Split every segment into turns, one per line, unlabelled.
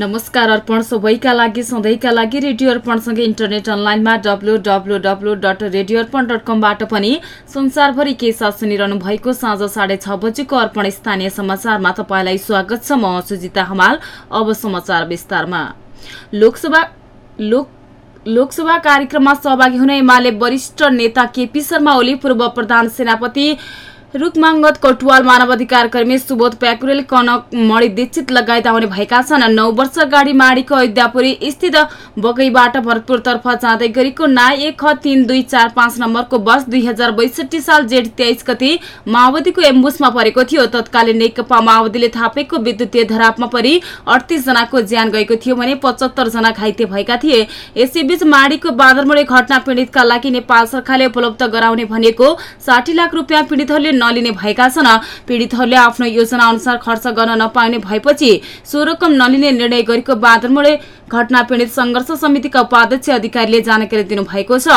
नमस्कार अर्पण सबैका लागि सधैँका लागि रेडियो अर्पणसँगै इन्टरनेट अनलाइनमा W W W dot radio Arpan dot कमबाट पनि संसारभरि के साथ सुनिरहनु भएको साँझ साढे छ बजेको अर्पण स्थानीय समाचारमा तपाईँलाई स्वागत छ। म सुजिता हमाल अब समाचार विस्तारमा। लोकसभा लोक लोकसभा कार्यक्रममा सहभागी हुने एमाले वरिष्ठ नेता केपी शर्मा ओली पूर्व प्रधान सेनापति रुकमाङ्गत कटुवाल मानवाधिकार कर्मी सुबोध प्याकुरेल कनक मणि दीक्षित लगायत आउने भएका छन्। नौ वर्ष अगाडि माडीको अयोध्यापुरी स्थित बगैबाट भरतपुरतर्फ जाँदै गरेको ना एक ख तीन दुई चार पाँच नम्बरको बस दुई हजार बैसठी साल जेठ तेइस गति माओवादीको एम्बुसमा परेको थियो। तत्कालीन नेकपा माओवादीले थापेको विद्युतीय धरापमा परि अडतिस जनाको ज्यान गएको थियो भने पचहत्तर जना घाइते भएका थिए। यसैबीच माडीको बाँदरमुडे घटना पीड़ितका लागि नेपाल सरकारले उपलब्ध गराउने भनेको साठी लाख रुपियाँ पीड़ितहरूले नलिने भएका छन्। पीड़ितहरूले आफ्नो योजना अनुसार खर्च गर्न नपाउने भएपछि सो रकम नलिने निर्णय गरेको बादरमुडे घटना पीड़ित संघर्ष समितिका उपाध्यक्ष अधिकारीले जानकारी दिनुभएको छ।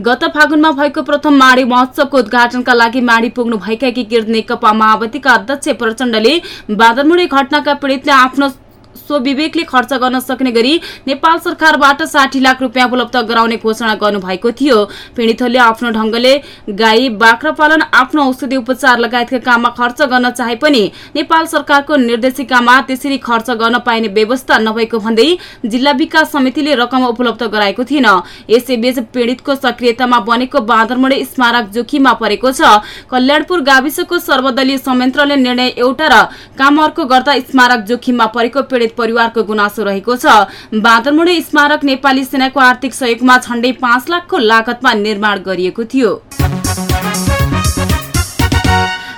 गत फागुनमा भएको प्रथम माडी महोत्सवको उद्घाटनका लागि माडी पुग्नु भएका एकीकृत नेकपा माओवादीका अध्यक्ष प्रचण्डले बादरमुडे घटनाका पीड़ितले आफ्नो स्वविवेकले खर्च गर्न सक्ने गरी नेपाल सरकारबाट साठी लाख रुपियाँ उपलब्ध गराउने घोषणा गर्नुभएको थियो। पीड़ितहरूले आफ्नो ढंगले गाई बाख्रा पालन आफ्नो औषधि उपचार लगायतका काममा खर्च गर्न चाहे पनि नेपाल सरकारको निर्देशिकामा त्यसरी खर्च गर्न पाइने व्यवस्था नभएको भन्दै जिल्ला विकास समितिले रकम उपलब्ध गराएको थिएन। यसैबीच पीड़ितको सक्रियतामा बनेको बाँदरमोडे स्मारक जोखिममा परेको छ। कल्याणपुर गाविसको सर्वदलीय संयन्त्रले निर्णय एउटा र काम अर्को गर्दा स्मारक जोखिममा परेको पीड़ित परिवारको गुनासो रहेको छ। स्मारक नेपाली सेनाको आर्थिक सहयोगमा झण्डै पाँच लाखको लागतमा निर्माण गरिएको थियो।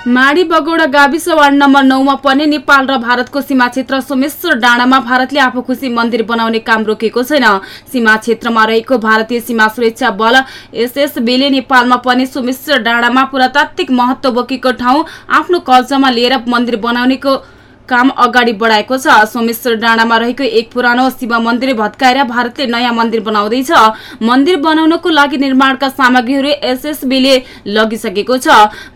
माडी बगौडा गाविस वार्ड नम्बर नौमा पर्ने नेपाल र भारतको सीमा क्षेत्र सोमेश्वर डाँडामा भारतले आफू खुसी मन्दिर बनाउने काम रोकेको छैन। सीमा क्षेत्रमा रहेको भारतीय सीमा सुरक्षा बल एसएसबीले नेपालमा पर्ने सोमेश्वर डाँडामा पुरातात्विक महत्व बोकेको ठाउँ आफ्नो कब्जामा लिएर मन्दिर बनाउनेको काम अगाडि बढाएको छ। सोमेश्वर डाँडामा रहेको एक पुरानो शिव मन्दिर भत्काएर भारतले नयाँ मन्दिर बनाउँदैछ। मन्दिर बनाउनको लागि निर्माणका सामग्रीहरू एसएसबीले लगिसकेको छ।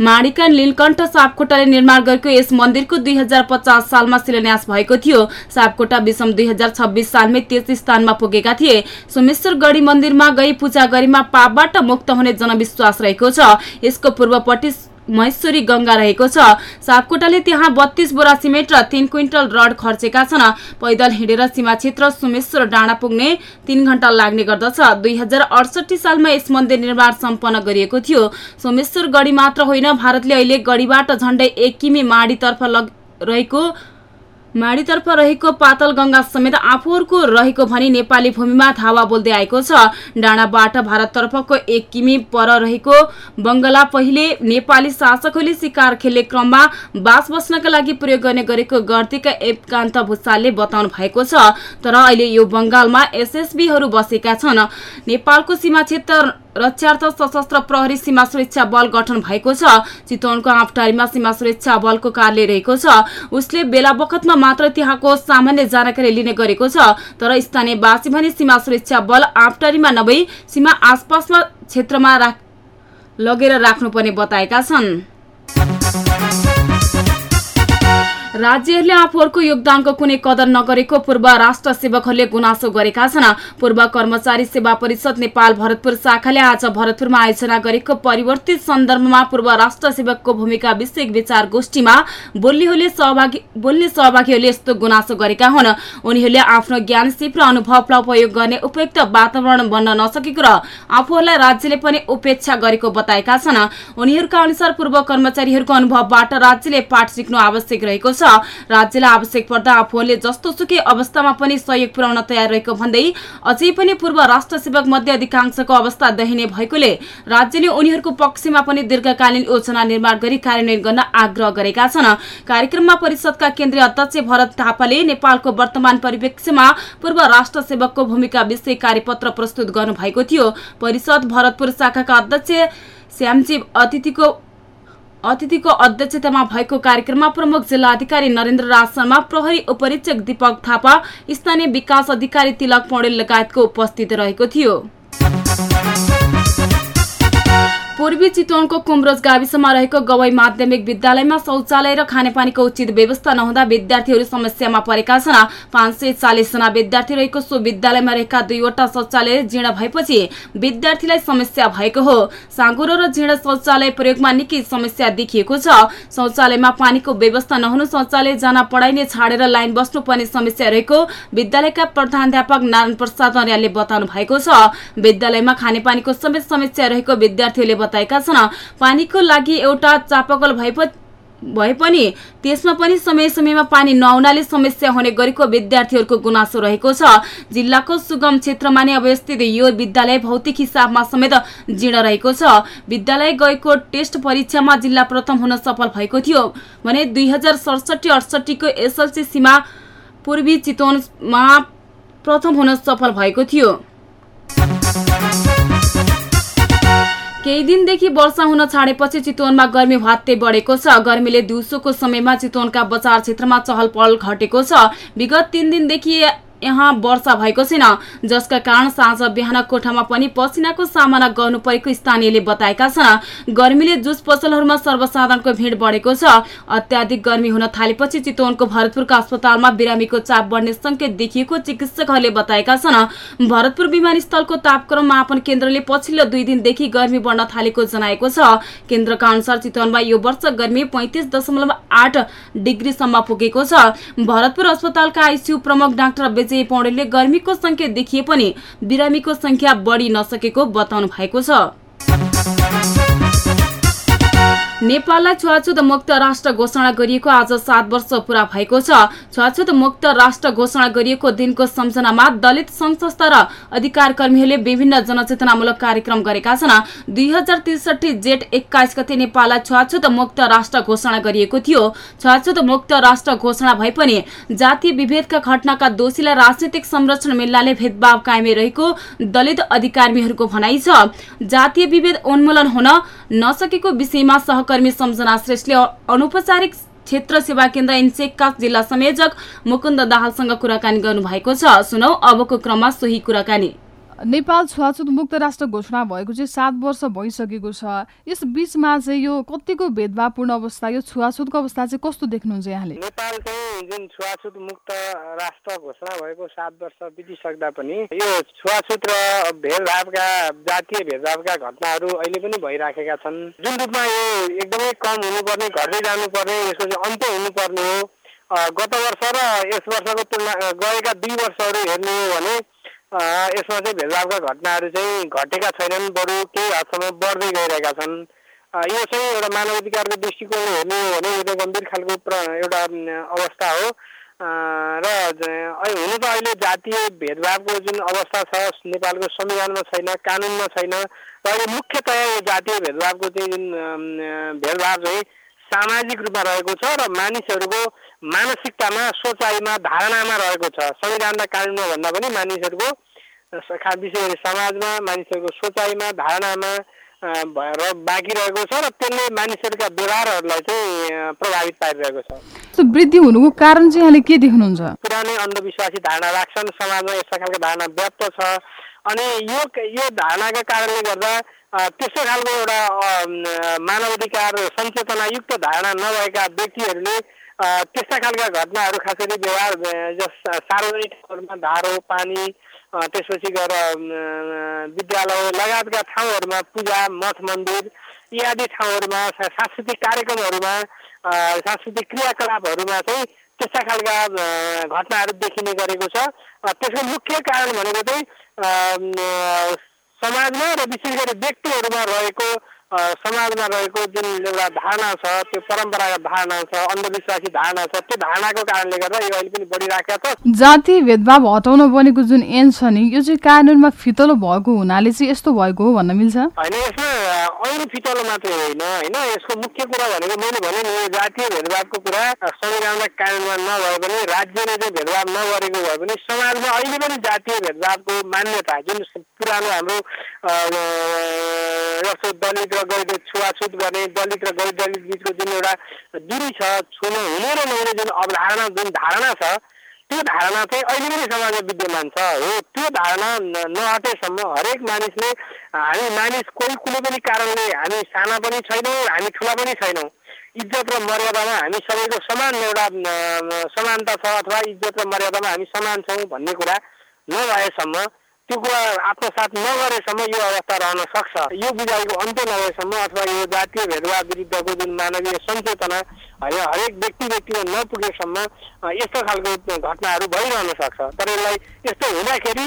माडीका नीलकण्ठ सापकोटाले निर्माण गरेको यस मन्दिरको दुई सालमा शिलान्यास भएको थियो। सापकोटा विषम दुई सालमै त्यस स्थानमा पुगेका थिए। सोमेश्वर गढी मन्दिरमा गई पूजा गरेमा पापबाट मुक्त हुने जनविश्वास रहेको छ। यसको पूर्वपट्टि महेश्वरी गंगा रहेको छ। सापकोटाले त्यहाँ बत्तीस बोरा सिमेन्ट र तीन क्विन्टल रड खर्चेका छन्। पैदल हिँडेर सीमा क्षेत्र सुमेश्वर डाँडा पुग्ने तीन घण्टा लाग्ने गर्दछ। दुई सालमा यस मन्दिर निर्माण सम्पन्न गरिएको थियो। सोमेश्वर गढी मात्र होइन भारतले अहिले गढीबाट झण्डै एक किमी माडीतर्फ रहेको माडीतर्फ रहेको पातल गंगा समेत आफूहरूको रहेको भनी नेपाली भूमिमा धावा बोल्दै आएको छ। डाँडाबाट भारततर्फको एक किमी पर रहेको बंगला पहिले नेपाली शासकहरूले शिकार खेल्ने क्रममा बास बस्नका लागि प्रयोग गर्ने गरेको गर्तीका एकान्त भूषालले बताउनु भएको छ। तर अहिले यो बंगालमा एसएसबीहरू बसेका छन्। नेपालको सीमा क्षेत्र रक्षार्थ सशस्त्र प्रहरी सीमा सुरक्षा बल गठन भएको छ। चितवनको आफटारीमा सीमा सुरक्षा बलको कार्य रहेको छ। उसले बेला बखतमा मात्र त्यहाँको सामान्य जानकारी लिने गरेको छ। तर स्थानीयवासी भने सीमा सुरक्षा बल आफटारीमा नभई सीमा आसपासमा क्षेत्रमा लगेर राख्नुपर्ने बताएका छन्। राज्यहरूले आफूहरूको योगदानको कुनै कदर नगरेको पूर्व राष्ट्र सेवकहरूले गुनासो गरेका छन्। पूर्व कर्मचारी सेवा परिषद नेपाल भरतपुर शाखाले आज भरतपुरमा आयोजना गरेको परिवर्तित सन्दर्भमा पूर्व राष्ट्र सेवकको भूमिका विषयक विचार गोष्ठीमा सहभागी बोल्ने सहभागीहरूले यस्तो गुनासो गरेका हुन्। उनीहरूले आफ्नो ज्ञान सिप र अनुभवलाई उपयोग गर्ने उपयुक्त वातावरण बन्न नसकेको र आफूहरूलाई राज्यले पनि उपेक्षा गरेको बताएका छन्। उनीहरूका अनुसार पूर्व कर्मचारीहरूको अनुभवबाट राज्यले पाठ सिक्नु आवश्यक रहेको छ। राज्यलाई आवश्यक पर्दा आफूहरूले जस्तो सुकै अवस्थामा पनि सहयोग पुर्याउन तयार रहेको भन्दै अझै पनि पूर्व राष्ट्र सेवक मध्ये अधिकांशको अवस्था दहिने भएकोले राज्यले उनीहरूको पक्षमा पनि दीर्घकालीन योजना निर्माण गरी कार्यान्वयन गर्न आग्रह गरेका छन्। कार्यक्रममा परिषदका केन्द्रीय अध्यक्ष भरत थापाले नेपालको वर्तमान परिप्रेक्ष्यमा पूर्व राष्ट्र सेवकको भूमिका विषय कार्यपत्र प्रस्तुत गर्नुभएको थियो। परिषद भरतपुर शाखाका अध्यक्ष श्यामजी अतिथिको अतिथिको अध्यक्षतामा भएको कार्यक्रममा प्रमुख जिल्ला अधिकारी नरेन्द्र राज शर्मा प्रहरी उपरीक्षक दीपक थापा स्थानीय विकास अधिकारी तिलक पौडेल लगायतको उपस्थित रहेको थियो। पूर्वी चितवनको कुमरोज गाविसमा रहेको गवै माध्यमिक विद्यालयमा शौचालय र खानेपानीको उचित व्यवस्था नहुँदा विद्यार्थीहरू समस्यामा परेका छन्। पाँच सय चालिसजना विद्यार्थी रहेको सो विद्यालयमा रहेका दुईवटा शौचालय जीर्ण भएपछि विद्यार्थीलाई समस्या भएको हो। साँगुरो र जीर्ण शौचालय प्रयोगमा निकै समस्या देखिएको छ। शौचालयमा पानीको व्यवस्था नहुनु शौचालय जान पढाइने छाडेर लाइन बस्नुपर्ने समस्या रहेको विद्यालयका प्रधानध्यापक नारायण प्रसाद अर्यालले बताउनु भएको छ। विद्यालयमा खानेपानीको समेत समस्या रहेको विद्यार्थीहरूले बताएका छन्। पानीको लागि एउटा चापाकल भए पनि त्यसमा पनि समय समयमा पानी नआउनाले समस्या हुने गरेको विद्यार्थीहरूको गुनासो रहेको छ। जिल्लाको सुगम क्षेत्रमा नै अवस्थित यो विद्यालय भौतिक हिसाबमा समेत जीर्ण रहेको छ। विद्यालय गएको टेस्ट परीक्षामा जिल्ला प्रथम हुन सफल भएको थियो। भने दुई हजार सडसठी अडसठीको एसएलसीमा पूर्वी चितवनमा प्रथम हुन सफल भएको थियो। केही दिनदेखि वर्षा हुन छाडेपछि चितवनमा गर्मी भात्ते बढेको छ। गर्मीले दिउँसोको समयमा चितवनका बजार क्षेत्रमा चहल पहल घटेको छ। विगत तीन दिनदेखि यहाँ वर्षा भएको छैन। जसका कारण साँझ बिहान कोठामा पनि पसिनाको सामना गर्नु परेको स्थानीयले बताएका छन्। गर्मीले जुस पसलहरूमा सर्वसाधारणको भिड बढेको छ। अत्याधिक गर्मी हुन थालेपछि चितवनको भरतपुरका अस्पतालमा बिरामीको चाप बढ्ने संकेत देखिएको चिकित्सकहरूले बताएका छन्। भरतपुर विमानस्थलको तापक्रम मापन केन्द्रले पछिल्लो दुई दिनदेखि गर्मी बढ्न थालेको जनाएको छ। केन्द्रका अनुसार चितवनमा यो वर्ष गर्मी पैंतिस दशमलव आठ डिग्रीसम्म पुगेको छ। भरतपुर अस्पतालका आइसियू प्रमुख डाक्टर विजय पौडेलले गर्मीको संख्या देखिए पनि बिरामीको संख्या बढी नसकेको बताउनु भएको छ। नेपाललाई छुवाछुत मुक्त राष्ट्र घोषणा गरिएको आज सात वर्ष पूरा भएको छ। छुवाछुत मुक्त राष्ट्र घोषणा गरिएको दिनको सम्झनामा दलित संघ संस्था र अधिकार कर्मीहरूले विभिन्न जनचेतनामूलक कार्यक्रम गरेका छन्। दुई हजार त्रिसठी जेठ एक्काइस गते नेपाललाई छुवाछुत मुक्त राष्ट्र घोषणा गरिएको थियो। छुवाछुत मुक्त राष्ट्र घोषणा भए पनि जातीय विभेदका घटनाका दोषीलाई राजनैतिक संरक्षण मिल्नाले भेदभाव कायमै रहेको दलित अधिकारीहरूको भनाइ छ। जातीय विभेद उन्मूलन हुन नसकेको विषयमा सहकर्मी सम्झना श्रेष्ठले अनौपचारिक क्षेत्र सेवा केन्द्र इन्सेकका जिल्ला संयोजक मुकुन्द दाहालसँग कुराकानी गर्नुभएको छ। सुनौ अबको क्रममा सोही कुराकानी।
नेपाल छुवाछुत मुक्त राष्ट्र घोषणा भएको चाहिँ सात वर्ष भइसकेको छ। यस बिचमा चाहिँ यो कतिको भेदभावपूर्ण अवस्था यो छुवाछुतको अवस्था चाहिँ कस्तो देख्नुहुन्छ यहाँले?
नेपाल चाहिँ जुन छुवाछुत मुक्त राष्ट्र घोषणा भएको सात वर्ष बितिसक्दा पनि यो छुवाछुत र भेदभावका जातीय भेदभावका घटनाहरू अहिले पनि भइराखेका छन्। जुन रूपमा यो एकदमै कम हुनुपर्ने घट्दै जानुपर्ने यसको चाहिँ अन्त्य हुनुपर्ने हो। गत वर्ष र यस वर्षको तुलना गएका दुई वर्षहरू हेर्ने हो भने यसमा चाहिँ भेदभावका घटनाहरू चाहिँ घटेका छैनन् बरु केही हदसम्म बढ्दै गइरहेका छन्। यो चाहिँ एउटा मानव अधिकारको दृष्टिकोणले हेर्ने हो भने यो गम्भीर खालको एउटा अवस्था हो। र हुन त अहिले जातीय भेदभावको जुन अवस्था छ नेपालको संविधानमा छैन कानुनमा छैन र अहिले मुख्यतया यो जातीय भेदभावको चाहिँ जुन भेदभाव चाहिँ सामाजिक रूपमा रहेको छ र मानिसहरूको मानसिकतामा सोचाइमा धारणामा रहेको छ। संविधान र कानुनमा भन्दा पनि मानिसहरूको विशेष गरी समाजमा मानिसहरूको सोचाइमा धारणामा र बाँकी रहेको छ र त्यसले मानिसहरूका व्यवहारहरूलाई चाहिँ प्रभावित पारिरहेको
छ। वृद्धि हुनुको कारण चाहिँ यहाँले के देख्नुहुन्छ?
पुरानै अन्धविश्वासी धारणा राख्छन्। समाजमा यस्ता खालको धारणा व्याप्त छ। अनि यो यो धारणाका कारणले गर्दा त्यस्तो खालको एउटा मानव अधिकार सचेतनायुक्त धारणा नभएका व्यक्तिहरूले त्यस्ता खालका घटनाहरू खास गरी व्यवहार जस सार्वजनिक ठाउँहरूमा धारो पानी त्यसपछि गएर विद्यालय लगायतका ठाउँहरूमा पूजा मठ मन्दिर इत्यादि ठाउँहरूमा सांस्कृतिक कार्यक्रमहरूमा सांस्कृतिक क्रियाकलापहरूमा चाहिँ त्यस्ता खालका घटनाहरू देखिने गरेको छ। त्यसको मुख्य कारण भनेको चाहिँ समाजमा र विशेष गरी व्यक्तिहरूमा रहेको समाजमा रहेको जुन एउटा धारणा छ त्यो परम्परागत धारणा छ अन्धविश्वासी धारणा छ त्यो धारणाको कारणले गर्दा यो अहिले पनि बढिराखेको छ।
जाति भेदभाव हटाउन बनेको जुन एन छ नि यो चाहिँ कानुनमा फितलो भएको हुनाले चाहिँ यस्तो भएको हो भन्न मिल्छ?
होइन यसमा ऐन फितलो मात्रै होइन होइन यसको मुख्य कुरा भनेको मैले भने नि जातीय भेदभावको कुरा संविधानमा कानुनमा नभए पनि राज्यले चाहिँ भेदभाव नगरेको भए पनि समाजमा अहिले पनि जातीय भेदभावको मान्यता जुन पुरानो हाम्रो दलित र गैर छुवाछुत गर्ने दलित र गैर दलित बिचको जुन एउटा दुरी छ छुन हुने र नहुने जुन अवधारणा जुन धारणा छ त्यो धारणा चाहिँ अहिले पनि समाजमा विद्यमान छ। हो त्यो धारणा नहटेसम्म हरेक मानिसले हामी मानिस कोही कुनै पनि कारणले हामी साना पनि छैनौँ हामी ठुला पनि छैनौँ। इज्जत र मर्यादामा हामी सबैको समान एउटा समानता छ अथवा इज्जत र मर्यादामा हामी समान छौँ भन्ने कुरा नभएसम्म त्यो कुरा आत्मसात नगरेसम्म यो अवस्था रहन सक्छ। यो बुझाइको अन्त्य नभएसम्म अथवा यो जातीय भेदभाव विरुद्धको जुन मानवीय सचेतना होइन हरेक व्यक्ति व्यक्तिमा नपुगेसम्म यस्तो खालको घटनाहरू भइरहन सक्छ। तर यसलाई यस्तो हुँदाखेरि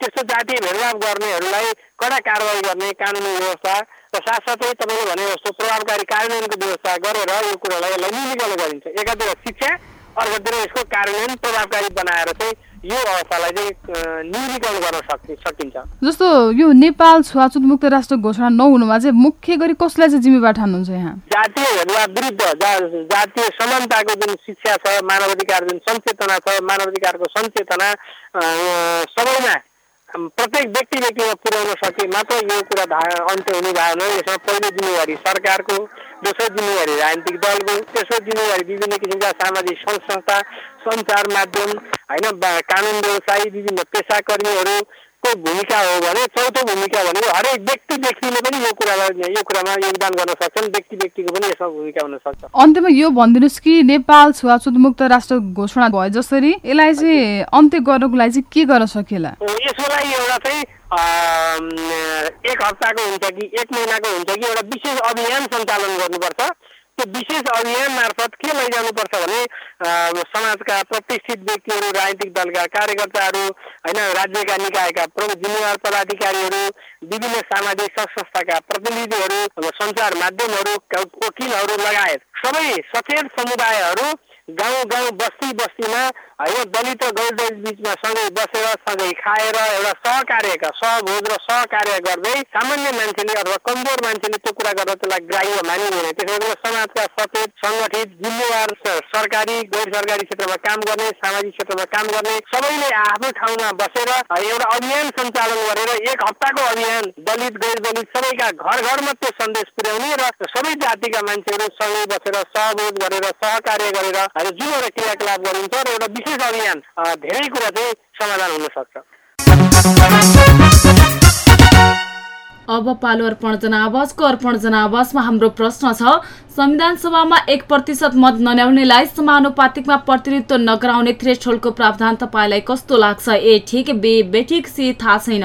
त्यस्तो जातीय भेदभाव गर्नेहरूलाई कडा कारवाही गर्ने कानुनी व्यवस्था र साथसाथै तपाईँले भने जस्तो प्रभावकारी कार्यान्वयनको व्यवस्था गरेर यो कुरालाई यसलाई न्यूनीकरण गरिन्छ। एकातिर शिक्षा अर्कोतिर यसको कार्यान्वयन प्रभावकारी बनाएर चाहिँ यो अवस्थालाई चाहिँ न्यूनीकरण गर्न सक् सकिन्छ।
जस्तो यो नेपाल छुवाछुत मुक्त राष्ट्र घोषणा नहुनुमा चाहिँ मुख्य गरी कसलाई चाहिँ जिम्मेवार ठान्नुहुन्छ यहाँ?
जातीय भेदभाव विरुद्ध जातीय समानताको जुन शिक्षा छ मानव अधिकार जुन सचेतना छ मानव अधिकारको सचेतना सबैमा प्रत्येक व्यक्ति व्यक्तिमा पुर्याउन सके मात्र यो कुरा अन्त्य हुने भएन यसमा पहिलो जिम्मेवारी सरकारको दोस्रो जिम्मेवारी राजनीतिक दलको तेस्रो जिम्मेवारी विभिन्न किसिमका सामाजिक संस्था सञ्चार माध्यम होइन कानुन व्यवसायी विभिन्न पेसाकर्मीहरू को भूमिका हो भने चौथो भूमिका भनेको हरेक व्यक्ति व्यक्तिले पनि यो कुरालाई यो कुरामा योगदान गर्न सक्छन् व्यक्ति व्यक्तिको पनि यसमा भूमिका हुन सक्छ।
अन्त्यमा यो भनिदिनुहोस् कि नेपाल छुवाछुत मुक्त राष्ट्र घोषणा भए जसरी यसलाई चाहिँ अन्त्य गर्नको लागि चाहिँ के गर्न सकिएला
यसको लागि एउटा चाहिँ एक हप्ताको हुन्छ कि एक महिनाको हुन्छ कि एउटा विशेष अभियान सञ्चालन गर्नुपर्छ। त्यो विशेष अभियान मार्फत के लैजानुपर्छ भने समाजका प्रतिष्ठित व्यक्तिहरू राजनीतिक दलका कार्यकर्ताहरू होइन राज्यका निकायका प्रमुख जिम्मेवार पदाधिकारीहरू विभिन्न सामाजिक संस्थाका प्रतिनिधिहरू सञ्चार माध्यमहरू वकिलहरू लगायत सबै सचेत समुदायहरू गाउँ गाउँ बस्ती बस्तीमा होइन दलित र गैर बिचमा सँगै बसेर सँगै खाएर एउटा सहकार्यका सहभोज र सहकार्य गर्दै सामान्य मान्छेले अथवा कमजोर मान्छेले त्यो कुरा गर्दा त्यसलाई ग्राह्य मानिँदैन। त्यसो गरी समाजका सचेत सङ्गठित जिम्मेवार सरकारी गैर सरकारी क्षेत्रमा काम गर्ने सामाजिक क्षेत्रमा काम गर्ने सबैले आफ्नो ठाउँमा बसेर एउटा अभियान सञ्चालन गरेर एक हप्ताको अभियान दलित गैर दलित सबैका घर घरमा त्यो सन्देश पुर्याउने र सबै जातिका मान्छेहरू सँगै बसेर सहभोज गरेर सहकार्य गरेर जुन एउटा क्रियाकलाप गरिन्छ र एउटा विशेष अभियान धेरै कुरा चाहिँ समाधान हुन सक्छ।
अब पालो अर्पण जनावासको अर्पण जनावासमा हाम्रो प्रश्न छ संविधान सभामा एक प्रतिशत मत नल्याउनेलाई समानुपातिकमा प्रतिनिधित्व नगराउने थ्रेसहोल्डको प्रावधान तपाईँलाई कस्तो लाग्छ? ए ठिक बे बेठिक सी थाहा छैन।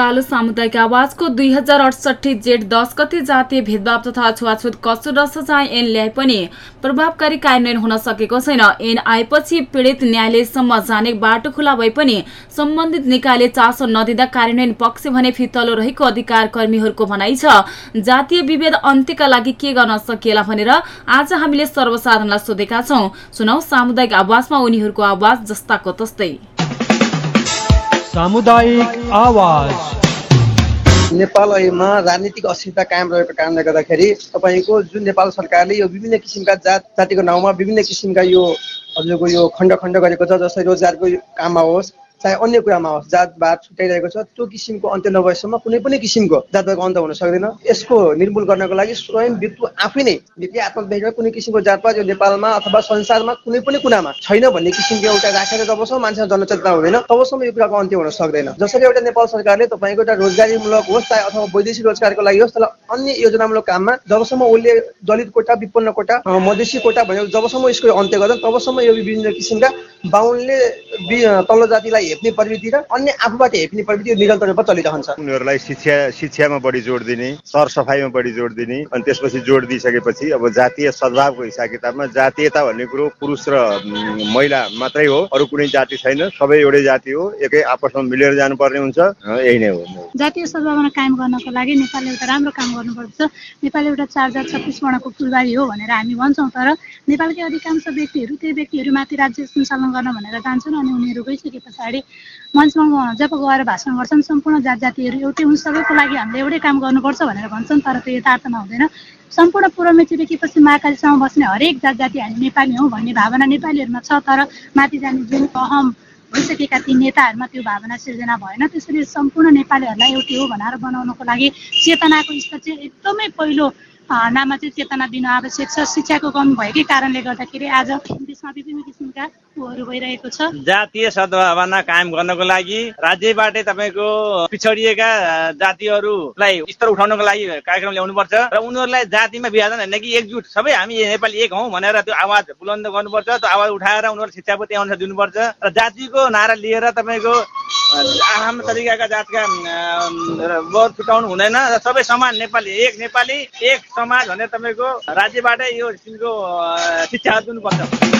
पालो सामुदायिक आवाजको दुई हजार अडसठी जेठ दस गते जातीय भेदभाव तथा छुवाछुत कसुर र सजाय ऐन ल्याए पनि प्रभावकारी कार्यान्वयन हुन सकेको छैन। ऐन आएपछि पीड़ित न्यायालयसम्म जाने बाटो खुला भए पनि सम्बन्धित निकायले चासो नदिँदा कार्यान्वयन पक्ष भने फितलो रहेको अधिकार कर्मीहरूको भनाइ छ। जातीय विभेद अन्त्यका लागि के गर्न सकिएला भनेर आज हामीले सर्वसाधारणलाई सोधेका छौं। सुनौ सामुदायिक आवाजमा उनीहरूको आवाज जस्ताको तस्तै।
सामुदायिक आवाज।
नेपालमा राजनीतिक अस्थिरता कायम रहेको कारणले गर्दाखेरि तपाईँको जुन नेपाल सरकारले यो विभिन्न किसिमका जात जातिको नाउँमा विभिन्न किसिमका यो हजुरको यो खण्ड खण्ड गरेको छ जस्तै रोजगारको काममा होस् चाहे अन्य कुरामा होस् जातभात छुट्याइरहेको छ त्यो किसिमको अन्त्य नभएसम्म कुनै पनि किसिमको जातभातको अन्त हुन सक्दैन। यसको निर्मूल गर्नको लागि स्वयं व्यक्ति आफै नै व्यक्ति आत्मदेखि कुनै किसिमको जातपात यो नेपालमा अथवा संसारमा कुनै पनि कुनामा छैन भन्ने किसिमको एउटा राखेर जबसम्म मान्छेमा जनचेतना हुँदैन तबसम्म यो कुराको अन्त्य हुन सक्दैन। जसरी एउटा नेपाल सरकारले तपाईँको एउटा रोजगारीमूलक होस् चाहे अथवा वैदेशिक रोजगारको लागि होस् तर अन्य योजनामूलक काममा जबसम्म उसले दलित कोटा विपन्न कोटा मधेसी कोटा भनेर जबसम्म यसको अन्त्य गर्दैन तबसम्म यो विभिन्न किसिमका बाहुनले तल्लो जातिलाई हेप्ने प्रवृत्ति र अन्य आफूबाट हेप्ने प्रवृत्ति निरन्तर रूपमा चलिरहन्छ।
उनीहरूलाई शिक्षा शिक्षामा बढी जोड दिने सरसफाइमा बढी जोड दिने अनि त्यसपछि जोड दिइसकेपछि अब जातीय सद्भावको हिसाब किताबमा जातीयता भन्ने कुरो पुरुष र महिला मात्रै हो अरू कुनै जाति छैन सबै एउटै जाति हो एकै आपसमा मिलेर जानुपर्ने हुन्छ यही नै हो।
जातीय सद्भावना कायम गर्नको लागि नेपालले एउटा राम्रो काम गर्नुपर्छ नेपाल एउटा चार हजार छत्तिस वर्णको फुलबारी हो भनेर हामी भन्छौँ तर नेपालकै अधिकांश व्यक्तिहरू त्यो व्यक्तिहरूमाथि राज्य सञ्चालन गर्न भनेर जान्छन् अनि उनीहरू गइसके पछाडि मञ्चमा जब गएर भाषण गर्छन्। सम्पूर्ण जात जातिहरू एउटै हुन्छ सबैको लागि हामीले एउटै काम गर्नुपर्छ भनेर भन्छन् तर त्यो यथार्थमा हुँदैन। सम्पूर्ण पूर्व मेचुदेखि महाकालीसम्म बस्ने हरेक जात जाति हामी नेपाली हौँ भन्ने भावना नेपालीहरूमा छ तर माथि जाने जुन अहम भइसकेका ती नेताहरूमा त्यो भावना सिर्जना भएन। त्यसरी सम्पूर्ण नेपालीहरूलाई एउटै हो भनेर बनाउनको लागि चेतनाको स्तर चाहिँ एकदमै पहिलो नाममा चाहिँ चेतना दिन आवश्यक छ। शिक्षाको कमी भएकै कारणले गर्दाखेरि आज देशमा विभिन्न किसिमका ऊहरू भइरहेको छ।
जातीय सद्भावना कायम गर्नको लागि राज्यबाटै तपाईँको पिछडिएका जातिहरूलाई स्तर उठाउनको लागि कार्यक्रम ल्याउनुपर्छ र उनीहरूलाई जातिमा विभाजन होइन कि एकजुट सबै हामी नेपाली एक हौँ भनेर त्यो आवाज बुलन्द गर्नुपर्छ त्यो आवाज उठाएर उनीहरू शिक्षा त्यही अनुसार दिनुपर्छ र जातिको नारा लिएर तपाईँको आफ्नो तरिकाका जातका वर छुटाउनु हुँदैन र सबै समान नेपाली एक नेपाली एक समाज भनेर तपाईँको राज्यबाटै यो किसिमको शिक्षा दिनुपर्छ।